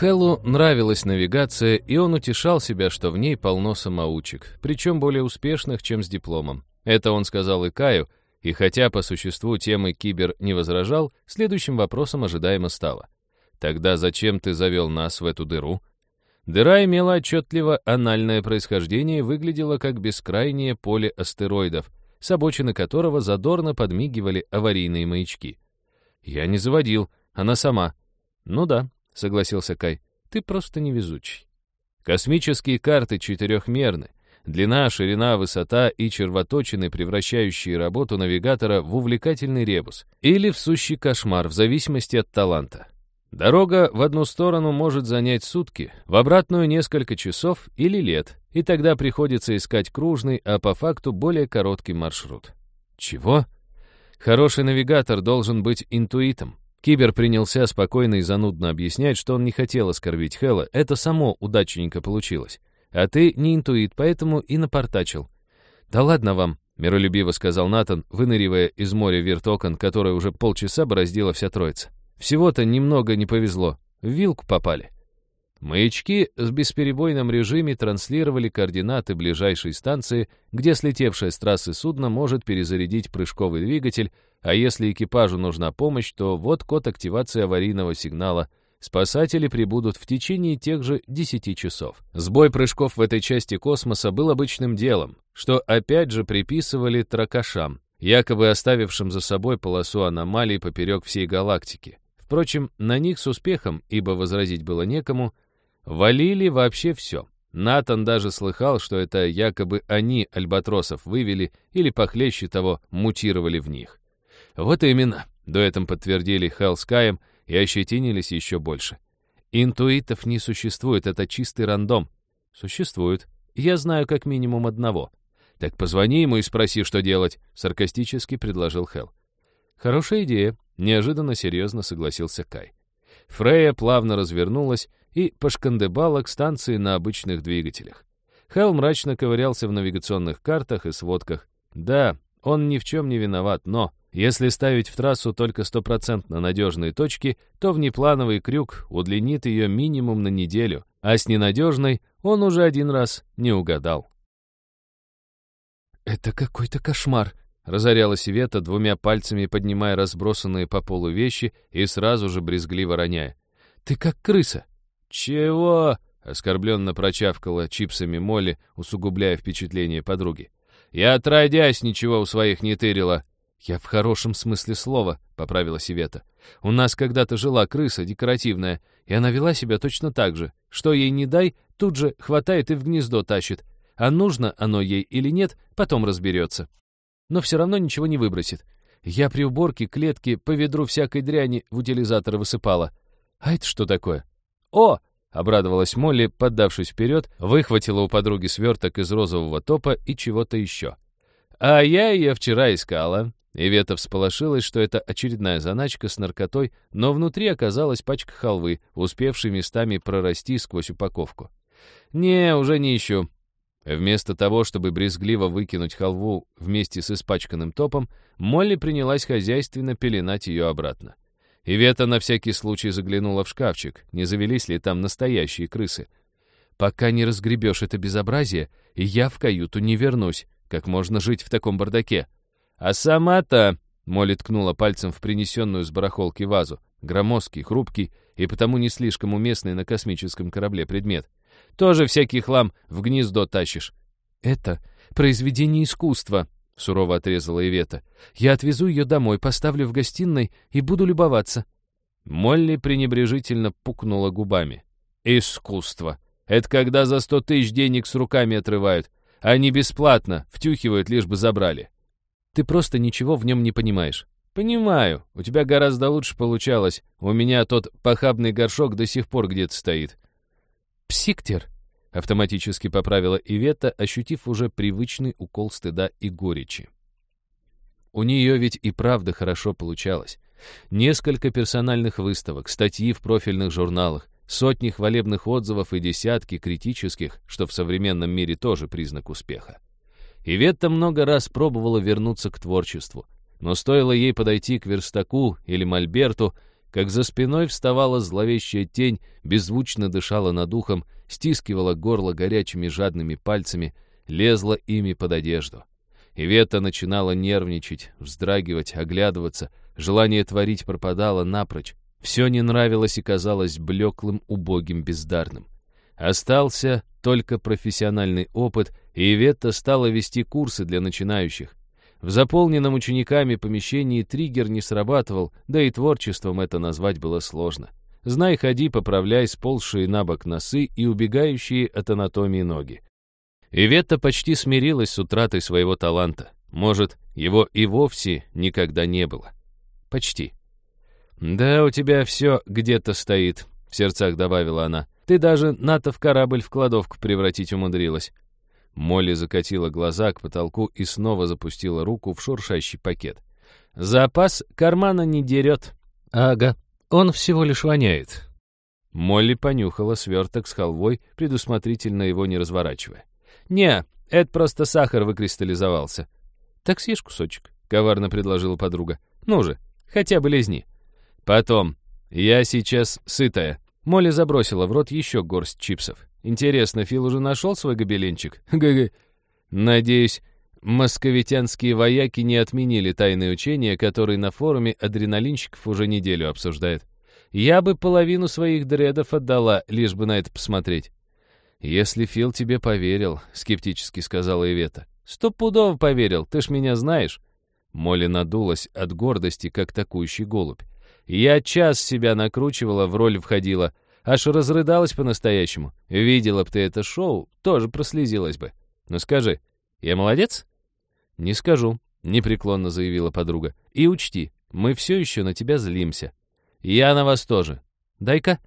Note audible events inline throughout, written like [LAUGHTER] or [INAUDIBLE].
Хеллу нравилась навигация, и он утешал себя, что в ней полно самоучек, причем более успешных, чем с дипломом. Это он сказал и Каю, и хотя по существу темы кибер не возражал, следующим вопросом ожидаемо стало. «Тогда зачем ты завел нас в эту дыру?» Дыра имела отчетливо анальное происхождение и выглядела как бескрайнее поле астероидов, с обочины которого задорно подмигивали аварийные маячки. «Я не заводил, она сама». «Ну да», — согласился Кай, — «ты просто невезучий». Космические карты четырехмерны. Длина, ширина, высота и червоточины, превращающие работу навигатора в увлекательный ребус. Или в сущий кошмар, в зависимости от таланта. Дорога в одну сторону может занять сутки, в обратную несколько часов или лет, и тогда приходится искать кружный, а по факту более короткий маршрут. Чего? Хороший навигатор должен быть интуитом. Кибер принялся спокойно и занудно объяснять, что он не хотел оскорбить Хэлла, это само удачненько получилось. А ты не интуит, поэтому и напортачил. «Да ладно вам», — миролюбиво сказал Натан, выныривая из моря виртокон, которое уже полчаса бороздила вся троица. «Всего-то немного не повезло. В вилку попали». Маячки в бесперебойном режиме транслировали координаты ближайшей станции, где слетевшее с трассы судно может перезарядить прыжковый двигатель, а если экипажу нужна помощь, то вот код активации аварийного сигнала. Спасатели прибудут в течение тех же 10 часов. Сбой прыжков в этой части космоса был обычным делом, что опять же приписывали тракашам, якобы оставившим за собой полосу аномалий поперек всей галактики. Впрочем, на них с успехом, ибо возразить было некому, валили вообще все. Натан даже слыхал, что это якобы они альбатросов вывели или похлеще того мутировали в них. Вот именно, дуэтом подтвердили Хелл с Каем и ощетинились еще больше. Интуитов не существует, это чистый рандом. Существует. Я знаю как минимум одного. Так позвони ему и спроси, что делать, саркастически предложил Хелл. Хорошая идея, неожиданно серьезно согласился Кай. Фрея плавно развернулась и пошкандыбала к станции на обычных двигателях. Хелл мрачно ковырялся в навигационных картах и сводках. Да, он ни в чем не виноват, но если ставить в трассу только стопроцентно надежные точки, то внеплановый крюк удлинит ее минимум на неделю, а с ненадежной он уже один раз не угадал. «Это какой-то кошмар», — разорялась Ивета, двумя пальцами поднимая разбросанные по полу вещи и сразу же брезгливо роняя. «Ты как крыса». «Чего?» — оскорбленно прочавкала чипсами Молли, усугубляя впечатление подруги. «Я отродясь ничего у своих не тырила». «Я в хорошем смысле слова», — поправила Сивета. «У нас когда-то жила крыса декоративная, и она вела себя точно так же. Что ей не дай, тут же хватает и в гнездо тащит. А нужно оно ей или нет, потом разберется. Но все равно ничего не выбросит. Я при уборке клетки по ведру всякой дряни в утилизатор высыпала. А это что такое? О!» — обрадовалась Молли, поддавшись вперед, выхватила у подруги сверток из розового топа и чего-то еще. «А я ее вчера искала», Ивета всполошилась, что это очередная заначка с наркотой, но внутри оказалась пачка халвы, успевшей местами прорасти сквозь упаковку. «Не, уже не ищу». Вместо того, чтобы брезгливо выкинуть халву вместе с испачканным топом, Молли принялась хозяйственно пеленать ее обратно. Ивета на всякий случай заглянула в шкафчик, не завелись ли там настоящие крысы. «Пока не разгребешь это безобразие, я в каюту не вернусь. Как можно жить в таком бардаке?» «А сама-то...» — Молли ткнула пальцем в принесенную с барахолки вазу. Громоздкий, хрупкий и потому не слишком уместный на космическом корабле предмет. «Тоже всякий хлам в гнездо тащишь». «Это произведение искусства», — сурово отрезала Ивета. «Я отвезу ее домой, поставлю в гостиной и буду любоваться». Молли пренебрежительно пукнула губами. «Искусство! Это когда за сто тысяч денег с руками отрывают. Они бесплатно втюхивают, лишь бы забрали. Ты просто ничего в нем не понимаешь. Понимаю, у тебя гораздо лучше получалось. У меня тот похабный горшок до сих пор где-то стоит. Псиктер, автоматически поправила Ивета, ощутив уже привычный укол стыда и горечи. У нее ведь и правда хорошо получалось. Несколько персональных выставок, статьи в профильных журналах, сотни хвалебных отзывов и десятки критических, что в современном мире тоже признак успеха. Иветта много раз пробовала вернуться к творчеству, но стоило ей подойти к верстаку или мольберту, как за спиной вставала зловещая тень, беззвучно дышала над ухом, стискивала горло горячими жадными пальцами, лезла ими под одежду. Ивета начинала нервничать, вздрагивать, оглядываться, желание творить пропадало напрочь. Все не нравилось и казалось блеклым, убогим, бездарным. Остался только профессиональный опыт, и Иветта стала вести курсы для начинающих. В заполненном учениками помещении триггер не срабатывал, да и творчеством это назвать было сложно. Знай, ходи, поправляй сползшие на бок носы и убегающие от анатомии ноги. Иветта почти смирилась с утратой своего таланта. Может, его и вовсе никогда не было. Почти. «Да, у тебя все где-то стоит», — в сердцах добавила она. «Ты даже НАТО в корабль в кладовку превратить умудрилась». Молли закатила глаза к потолку и снова запустила руку в шуршащий пакет. «Запас кармана не дерет». «Ага, он всего лишь воняет». Молли понюхала сверток с халвой, предусмотрительно его не разворачивая. «Не, это просто сахар выкристаллизовался». «Так съешь кусочек», — коварно предложила подруга. «Ну же, хотя бы лизни». «Потом. Я сейчас сытая». Молли забросила в рот еще горсть чипсов. «Интересно, Фил уже нашел свой гобеленчик? [LAUGHS] ГГ. Надеюсь, московитянские вояки не отменили тайные учения, которые на форуме адреналинщиков уже неделю обсуждают. Я бы половину своих дредов отдала, лишь бы на это посмотреть». «Если Фил тебе поверил», — скептически сказала Ивета. «Стопудово поверил, ты ж меня знаешь». Молли надулась от гордости, как такующий голубь. Я час себя накручивала, в роль входила. Аж разрыдалась по-настоящему. Видела б ты это шоу, тоже прослезилась бы. Ну скажи, я молодец? Не скажу, непреклонно заявила подруга. И учти, мы все еще на тебя злимся. Я на вас тоже. Дай-ка.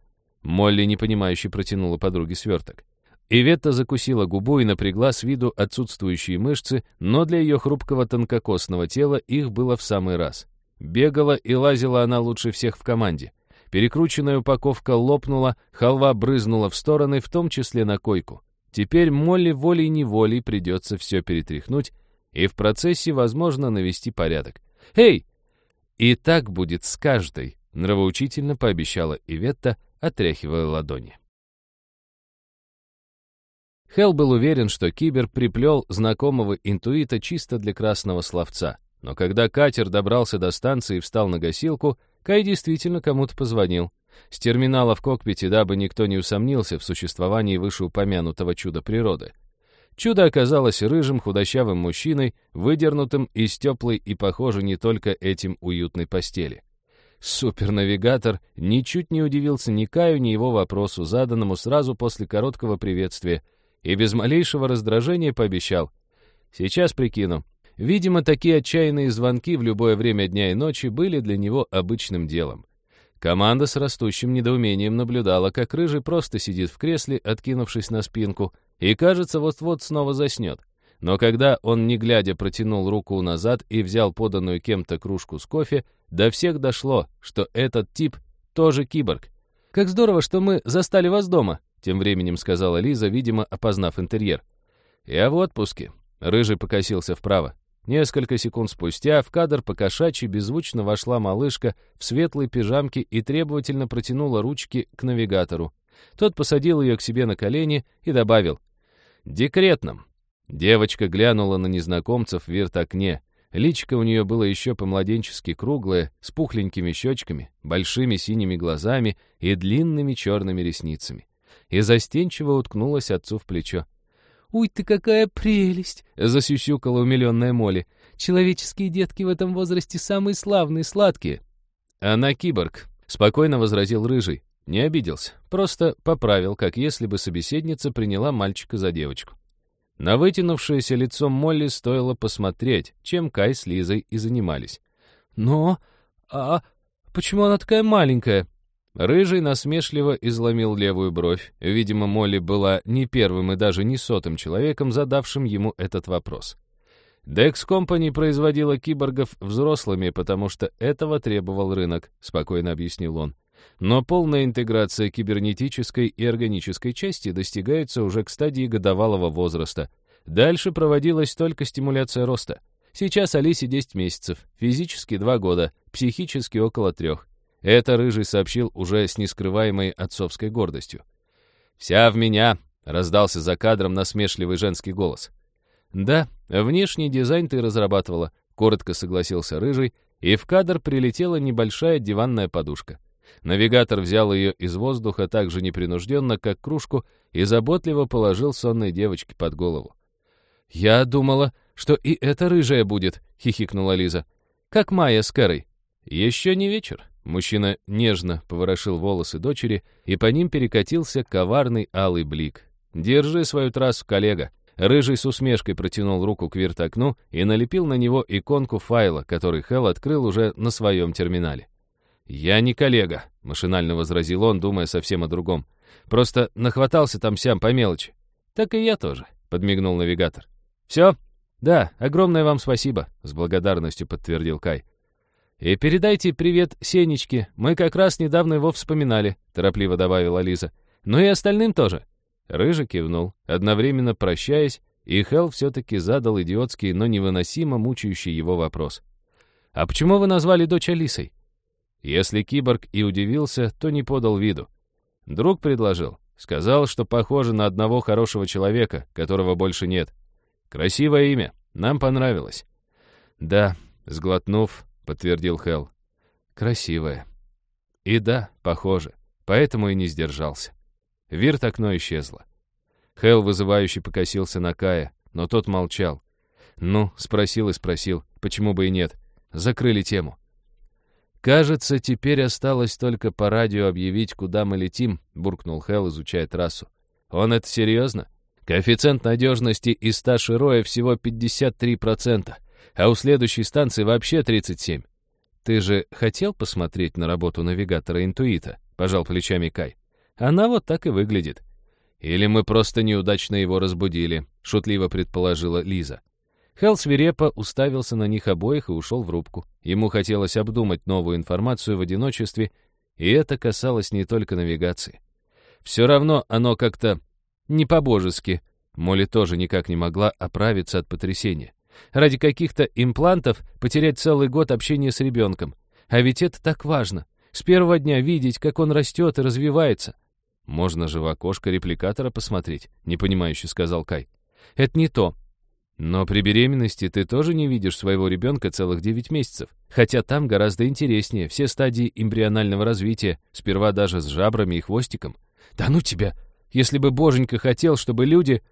Молли непонимающе протянула подруге сверток. Иветта закусила губу и напрягла с виду отсутствующие мышцы, но для ее хрупкого тонкокосного тела их было в самый раз. Бегала и лазила она лучше всех в команде. Перекрученная упаковка лопнула, халва брызнула в стороны, в том числе на койку. Теперь Молли волей-неволей придется все перетряхнуть и в процессе, возможно, навести порядок. «Эй!» «И так будет с каждой», — нравоучительно пообещала Иветта, отряхивая ладони. Хелл был уверен, что Кибер приплел знакомого интуита чисто для красного словца. Но когда катер добрался до станции и встал на гасилку, Кай действительно кому-то позвонил. С терминала в кокпите, дабы никто не усомнился в существовании вышеупомянутого чуда природы. Чудо оказалось рыжим худощавым мужчиной, выдернутым из теплой и, похоже, не только этим уютной постели. Супернавигатор ничуть не удивился ни Каю, ни его вопросу, заданному сразу после короткого приветствия, и без малейшего раздражения пообещал. «Сейчас прикину. Видимо, такие отчаянные звонки в любое время дня и ночи были для него обычным делом. Команда с растущим недоумением наблюдала, как Рыжий просто сидит в кресле, откинувшись на спинку, и, кажется, вот-вот снова заснет. Но когда он, не глядя, протянул руку назад и взял поданную кем-то кружку с кофе, до всех дошло, что этот тип тоже киборг. «Как здорово, что мы застали вас дома», — тем временем сказала Лиза, видимо, опознав интерьер. «Я в отпуске». Рыжий покосился вправо. Несколько секунд спустя в кадр по кошачьи беззвучно вошла малышка в светлой пижамке и требовательно протянула ручки к навигатору. Тот посадил ее к себе на колени и добавил «Декретном». Девочка глянула на незнакомцев в вертокне. Личико у нее было еще по-младенчески круглое, с пухленькими щечками, большими синими глазами и длинными черными ресницами. И застенчиво уткнулась отцу в плечо. «Уй ты какая прелесть!» — засюсюкала умиленная Молли. «Человеческие детки в этом возрасте самые славные, сладкие». «Она киборг», — спокойно возразил Рыжий. Не обиделся, просто поправил, как если бы собеседница приняла мальчика за девочку. На вытянувшееся лицо Молли стоило посмотреть, чем Кай с Лизой и занимались. «Но... а почему она такая маленькая?» Рыжий насмешливо изломил левую бровь. Видимо, Молли была не первым и даже не сотым человеком, задавшим ему этот вопрос. Dex Company производила киборгов взрослыми, потому что этого требовал рынок, спокойно объяснил он. Но полная интеграция кибернетической и органической части достигается уже к стадии годовалого возраста. Дальше проводилась только стимуляция роста. Сейчас Алисе 10 месяцев, физически 2 года, психически около трех. Это Рыжий сообщил уже с нескрываемой отцовской гордостью. «Вся в меня!» — раздался за кадром насмешливый женский голос. «Да, внешний дизайн ты разрабатывала», — коротко согласился Рыжий, и в кадр прилетела небольшая диванная подушка. Навигатор взял ее из воздуха так же непринужденно, как кружку, и заботливо положил сонной девочке под голову. «Я думала, что и это рыжая будет», — хихикнула Лиза. «Как Майя с Кэрой». «Еще не вечер». Мужчина нежно поворошил волосы дочери, и по ним перекатился коварный алый блик. «Держи свою трассу, коллега». Рыжий с усмешкой протянул руку к виртокну и налепил на него иконку файла, который Хелл открыл уже на своем терминале. «Я не коллега», — машинально возразил он, думая совсем о другом. «Просто нахватался там сям по мелочи». «Так и я тоже», — подмигнул навигатор. «Все?» «Да, огромное вам спасибо», — с благодарностью подтвердил Кай. «И передайте привет Сенечке, мы как раз недавно его вспоминали», — торопливо добавила Лиза. «Ну и остальным тоже». Рыжий кивнул, одновременно прощаясь, и Хелл все-таки задал идиотский, но невыносимо мучающий его вопрос. «А почему вы назвали дочь Алисой?» Если киборг и удивился, то не подал виду. Друг предложил. Сказал, что похоже на одного хорошего человека, которого больше нет. Красивое имя. Нам понравилось. Да, сглотнув, подтвердил Хелл. Красивое. И да, похоже. Поэтому и не сдержался. Вирт окно исчезло. Хелл вызывающе покосился на Кая, но тот молчал. Ну, спросил и спросил, почему бы и нет. Закрыли тему. «Кажется, теперь осталось только по радио объявить, куда мы летим», — буркнул Хелл, изучая трассу. «Он это серьезно? Коэффициент надежности из 100 Широя всего 53%, а у следующей станции вообще 37%. Ты же хотел посмотреть на работу навигатора интуита?» — пожал плечами Кай. «Она вот так и выглядит». «Или мы просто неудачно его разбудили», — шутливо предположила Лиза. Хелл свирепо уставился на них обоих и ушел в рубку. Ему хотелось обдумать новую информацию в одиночестве, и это касалось не только навигации. Все равно оно как-то не по-божески. Молли тоже никак не могла оправиться от потрясения. Ради каких-то имплантов потерять целый год общения с ребенком. А ведь это так важно. С первого дня видеть, как он растет и развивается. Можно же в окошко репликатора посмотреть, непонимающе сказал Кай. Это не то. Но при беременности ты тоже не видишь своего ребенка целых 9 месяцев. Хотя там гораздо интереснее, все стадии эмбрионального развития, сперва даже с жабрами и хвостиком. Да ну тебя! Если бы Боженька хотел, чтобы люди...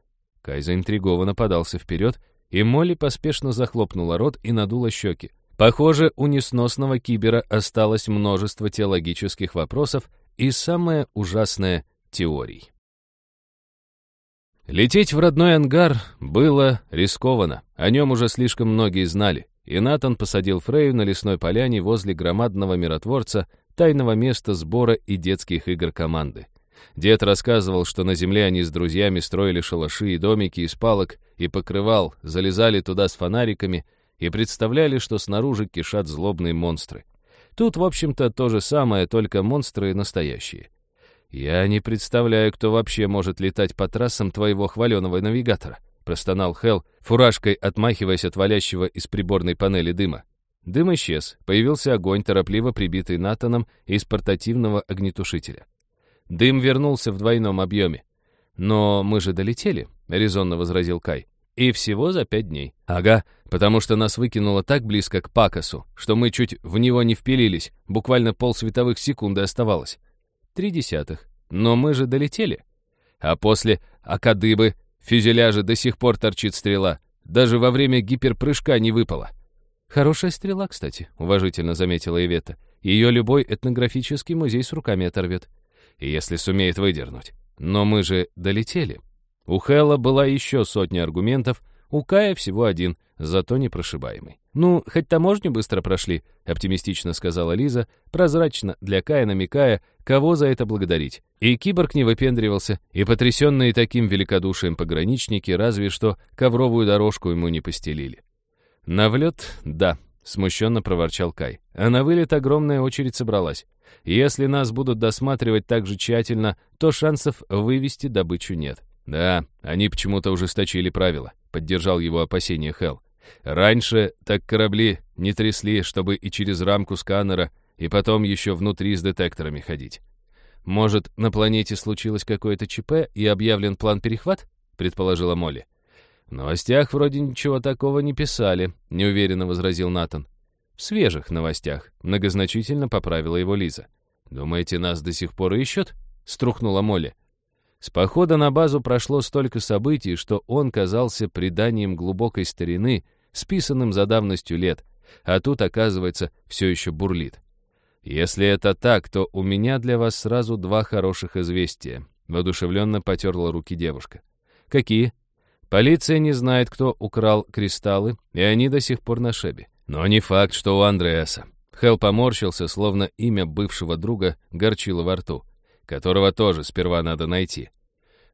Кай заинтригованно подался вперед, и Молли поспешно захлопнула рот и надула щеки. Похоже, у несносного кибера осталось множество теологических вопросов и, самое ужасное, теорий. Лететь в родной ангар было рискованно, о нем уже слишком многие знали, и Натан посадил Фрею на лесной поляне возле громадного миротворца, тайного места сбора и детских игр команды. Дед рассказывал, что на земле они с друзьями строили шалаши и домики из палок и покрывал, залезали туда с фонариками и представляли, что снаружи кишат злобные монстры. Тут, в общем-то, то же самое, только монстры настоящие. «Я не представляю, кто вообще может летать по трассам твоего хваленого навигатора», простонал Хелл, фуражкой отмахиваясь от валящего из приборной панели дыма. Дым исчез, появился огонь, торопливо прибитый Натаном из портативного огнетушителя. Дым вернулся в двойном объеме. «Но мы же долетели», — резонно возразил Кай. «И всего за пять дней». «Ага, потому что нас выкинуло так близко к Пакосу, что мы чуть в него не впилились, буквально полсветовых секунды оставалось». Три десятых. Но мы же долетели. А после Акадыбы в фюзеляже до сих пор торчит стрела. Даже во время гиперпрыжка не выпала. Хорошая стрела, кстати, уважительно заметила Ивета. Ее любой этнографический музей с руками оторвет. Если сумеет выдернуть. Но мы же долетели. У Хэлла была еще сотня аргументов, у Кая всего один, зато непрошибаемый. «Ну, хоть таможню быстро прошли», — оптимистично сказала Лиза, прозрачно для Кая намекая, кого за это благодарить. И киборг не выпендривался, и потрясенные таким великодушием пограничники разве что ковровую дорожку ему не постелили. «На влет — да», — смущенно проворчал Кай. «А на вылет огромная очередь собралась. Если нас будут досматривать так же тщательно, то шансов вывести добычу нет». «Да, они почему-то ужесточили правила», — поддержал его опасение Хелл. «Раньше так корабли не трясли, чтобы и через рамку сканера, и потом еще внутри с детекторами ходить. Может, на планете случилось какое-то ЧП и объявлен план перехват? Предположила Молли. В новостях вроде ничего такого не писали, неуверенно возразил Натан. В свежих новостях, многозначительно поправила его Лиза. Думаете, нас до сих пор ищут? Струхнула Молли. С похода на базу прошло столько событий, что он казался преданием глубокой старины, списанным за давностью лет, а тут, оказывается, все еще бурлит. «Если это так, то у меня для вас сразу два хороших известия», — воодушевленно потерла руки девушка. «Какие?» «Полиция не знает, кто украл кристаллы, и они до сих пор на шебе. Но не факт, что у Андреаса». Хелл поморщился, словно имя бывшего друга горчило во рту которого тоже сперва надо найти.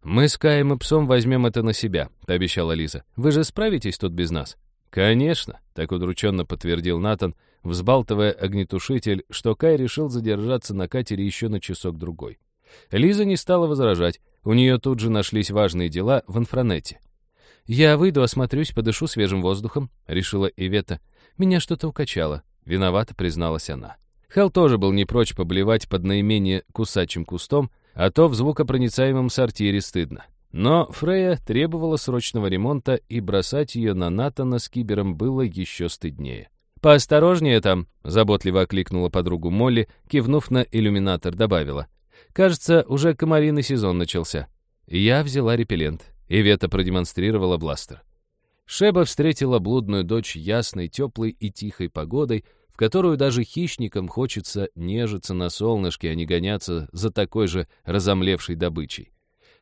«Мы с Каем и псом возьмем это на себя», — пообещала Лиза. «Вы же справитесь тут без нас?» «Конечно», — так удрученно подтвердил Натан, взбалтывая огнетушитель, что Кай решил задержаться на катере еще на часок-другой. Лиза не стала возражать, у нее тут же нашлись важные дела в инфранете. «Я выйду, осмотрюсь, подышу свежим воздухом», — решила Ивета. «Меня что-то укачало», — виновата призналась она. Хелл тоже был не прочь поблевать под наименее кусачим кустом, а то в звукопроницаемом сортире стыдно. Но Фрея требовала срочного ремонта, и бросать ее на Натана с кибером было еще стыднее. «Поосторожнее там», — заботливо окликнула подругу Молли, кивнув на иллюминатор, добавила. «Кажется, уже комариный сезон начался». Я взяла репеллент. Ивета продемонстрировала бластер. Шеба встретила блудную дочь ясной, теплой и тихой погодой, в которую даже хищникам хочется нежиться на солнышке, а не гоняться за такой же разомлевшей добычей.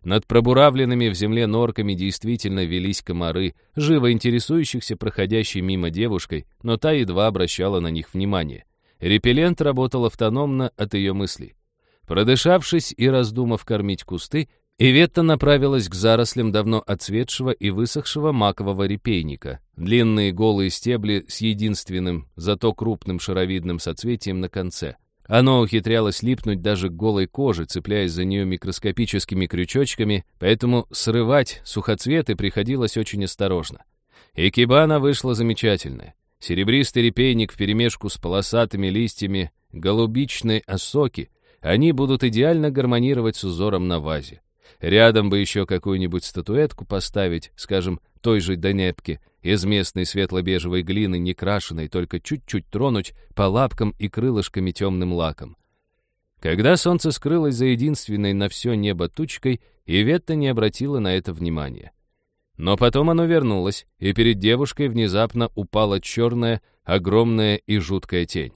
Над пробуравленными в земле норками действительно велись комары, живо интересующихся проходящей мимо девушкой, но та едва обращала на них внимание. Репеллент работал автономно от ее мыслей. Продышавшись и раздумав кормить кусты, Иветта направилась к зарослям давно отцветшего и высохшего макового репейника. Длинные голые стебли с единственным, зато крупным шаровидным соцветием на конце. Оно ухитрялось липнуть даже к голой коже, цепляясь за нее микроскопическими крючочками, поэтому срывать сухоцветы приходилось очень осторожно. И кибана вышла замечательная. Серебристый репейник вперемешку с полосатыми листьями голубичной осоки, они будут идеально гармонировать с узором на вазе. Рядом бы еще какую-нибудь статуэтку поставить, скажем, той же Донепки, из местной светло-бежевой глины, не крашеной, только чуть-чуть тронуть по лапкам и крылышками темным лаком. Когда солнце скрылось за единственной на все небо тучкой, Иветта не обратила на это внимания. Но потом оно вернулось, и перед девушкой внезапно упала черная, огромная и жуткая тень.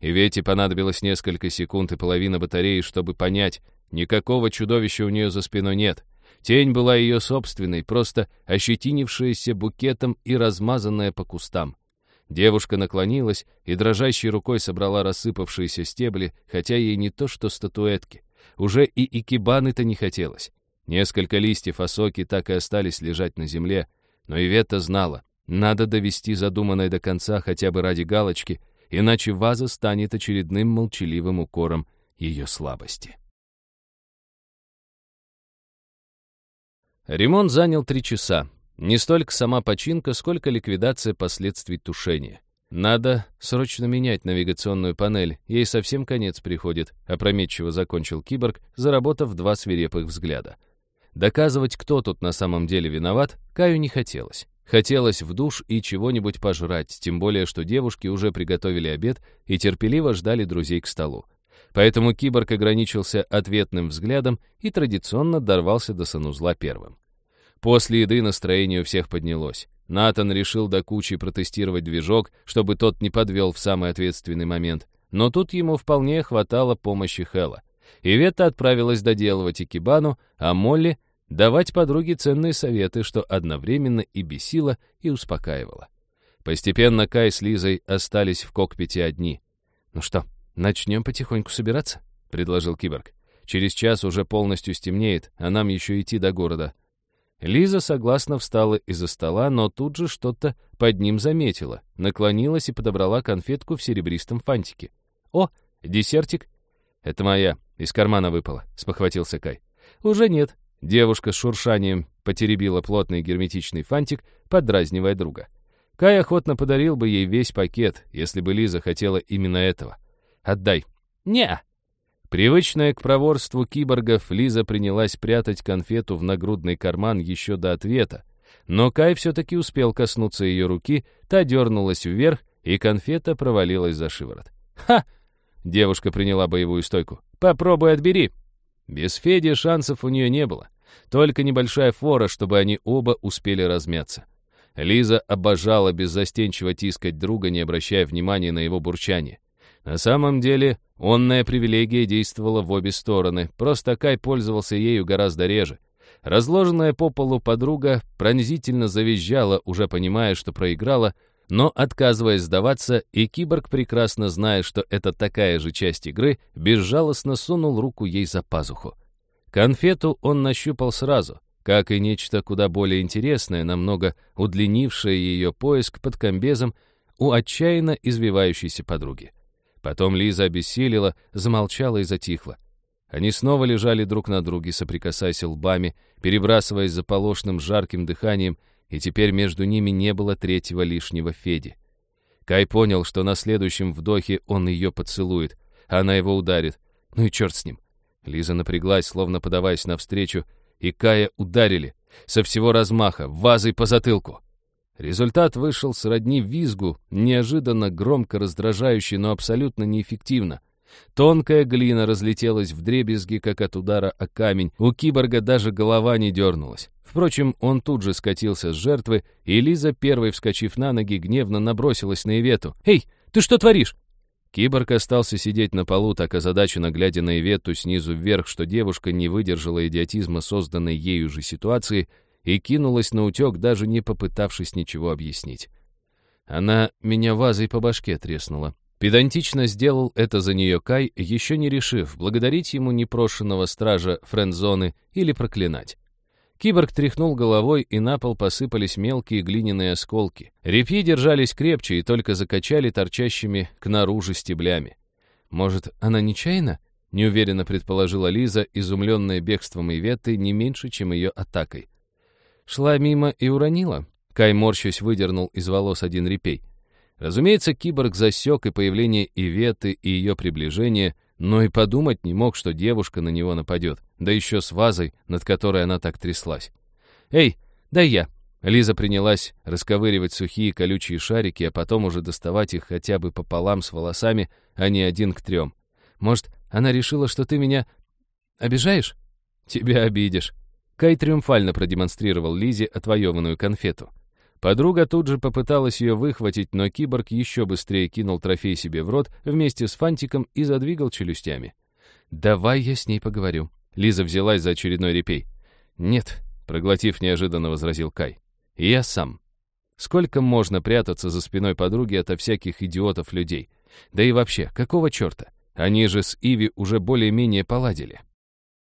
И понадобилось несколько секунд и половина батареи, чтобы понять, Никакого чудовища у нее за спиной нет. Тень была ее собственной, просто ощетинившаяся букетом и размазанная по кустам. Девушка наклонилась и дрожащей рукой собрала рассыпавшиеся стебли, хотя ей не то что статуэтки. Уже и икебаны-то не хотелось. Несколько листьев осоки так и остались лежать на земле, но Ивета знала, надо довести задуманное до конца хотя бы ради галочки, иначе ваза станет очередным молчаливым укором ее слабости. Ремонт занял три часа. Не столько сама починка, сколько ликвидация последствий тушения. «Надо срочно менять навигационную панель, ей совсем конец приходит», опрометчиво закончил киборг, заработав два свирепых взгляда. Доказывать, кто тут на самом деле виноват, Каю не хотелось. Хотелось в душ и чего-нибудь пожрать, тем более, что девушки уже приготовили обед и терпеливо ждали друзей к столу. Поэтому киборг ограничился ответным взглядом и традиционно дорвался до санузла первым. После еды настроение у всех поднялось. Натан решил до кучи протестировать движок, чтобы тот не подвел в самый ответственный момент. Но тут ему вполне хватало помощи Хэлла. Ивета отправилась доделывать Икебану, а Молли — давать подруге ценные советы, что одновременно и бесило, и успокаивало. Постепенно Кай с Лизой остались в кокпите одни. «Ну что, начнем потихоньку собираться?» — предложил киборг. «Через час уже полностью стемнеет, а нам еще идти до города. Лиза согласно встала из-за стола, но тут же что-то под ним заметила, наклонилась и подобрала конфетку в серебристом фантике. «О, десертик!» «Это моя, из кармана выпала», — спохватился Кай. «Уже нет». Девушка с шуршанием потеребила плотный герметичный фантик, подразнивая друга. Кай охотно подарил бы ей весь пакет, если бы Лиза хотела именно этого. Отдай». «Не». Привычная к проворству киборгов, Лиза принялась прятать конфету в нагрудный карман еще до ответа. Но Кай все-таки успел коснуться ее руки, та дернулась вверх, и конфета провалилась за шиворот. «Ха!» — девушка приняла боевую стойку. «Попробуй отбери». Без Феди шансов у нее не было. Только небольшая фора, чтобы они оба успели размяться. Лиза обожала беззастенчиво тискать друга, не обращая внимания на его бурчание. На самом деле, онная привилегия действовала в обе стороны, просто Кай пользовался ею гораздо реже. Разложенная по полу подруга пронзительно завизжала, уже понимая, что проиграла, но отказываясь сдаваться, и киборг, прекрасно зная, что это такая же часть игры, безжалостно сунул руку ей за пазуху. Конфету он нащупал сразу, как и нечто куда более интересное, намного удлинившее ее поиск под комбезом у отчаянно извивающейся подруги. Потом Лиза обессилила, замолчала и затихла. Они снова лежали друг на друге, соприкасаясь лбами, перебрасываясь заполошным жарким дыханием, и теперь между ними не было третьего лишнего Феди. Кай понял, что на следующем вдохе он ее поцелует, а она его ударит. Ну и черт с ним. Лиза напряглась, словно подаваясь навстречу, и Кая ударили со всего размаха, вазой по затылку. Результат вышел сродни визгу, неожиданно громко раздражающий, но абсолютно неэффективно. Тонкая глина разлетелась в дребезги, как от удара о камень. У киборга даже голова не дернулась. Впрочем, он тут же скатился с жертвы, и Лиза, первой вскочив на ноги, гневно набросилась на Иветту. «Эй, ты что творишь?» Киборг остался сидеть на полу, так озадаченно глядя на Иветту снизу вверх, что девушка не выдержала идиотизма созданной ею же ситуации и кинулась на утек, даже не попытавшись ничего объяснить. Она меня вазой по башке треснула. Педантично сделал это за нее Кай, еще не решив, благодарить ему непрошенного стража френд-зоны или проклинать. Киборг тряхнул головой, и на пол посыпались мелкие глиняные осколки. Репьи держались крепче и только закачали торчащими к наружу стеблями. «Может, она нечаянно?» — неуверенно предположила Лиза, изумленная бегством Иветты не меньше, чем ее атакой. Шла мимо и уронила. Кай, морщась, выдернул из волос один репей. Разумеется, киборг засек и появление Иветы, и ее приближение, но и подумать не мог, что девушка на него нападет, да еще с вазой, над которой она так тряслась. «Эй, дай я!» Лиза принялась расковыривать сухие колючие шарики, а потом уже доставать их хотя бы пополам с волосами, а не один к трем. «Может, она решила, что ты меня обижаешь?» «Тебя обидишь». Кай триумфально продемонстрировал Лизе отвоеванную конфету. Подруга тут же попыталась ее выхватить, но киборг еще быстрее кинул трофей себе в рот вместе с фантиком и задвигал челюстями. «Давай я с ней поговорю». Лиза взялась за очередной репей. «Нет», — проглотив неожиданно возразил Кай. «Я сам». Сколько можно прятаться за спиной подруги ото всяких идиотов людей? Да и вообще, какого черта? Они же с Иви уже более-менее поладили.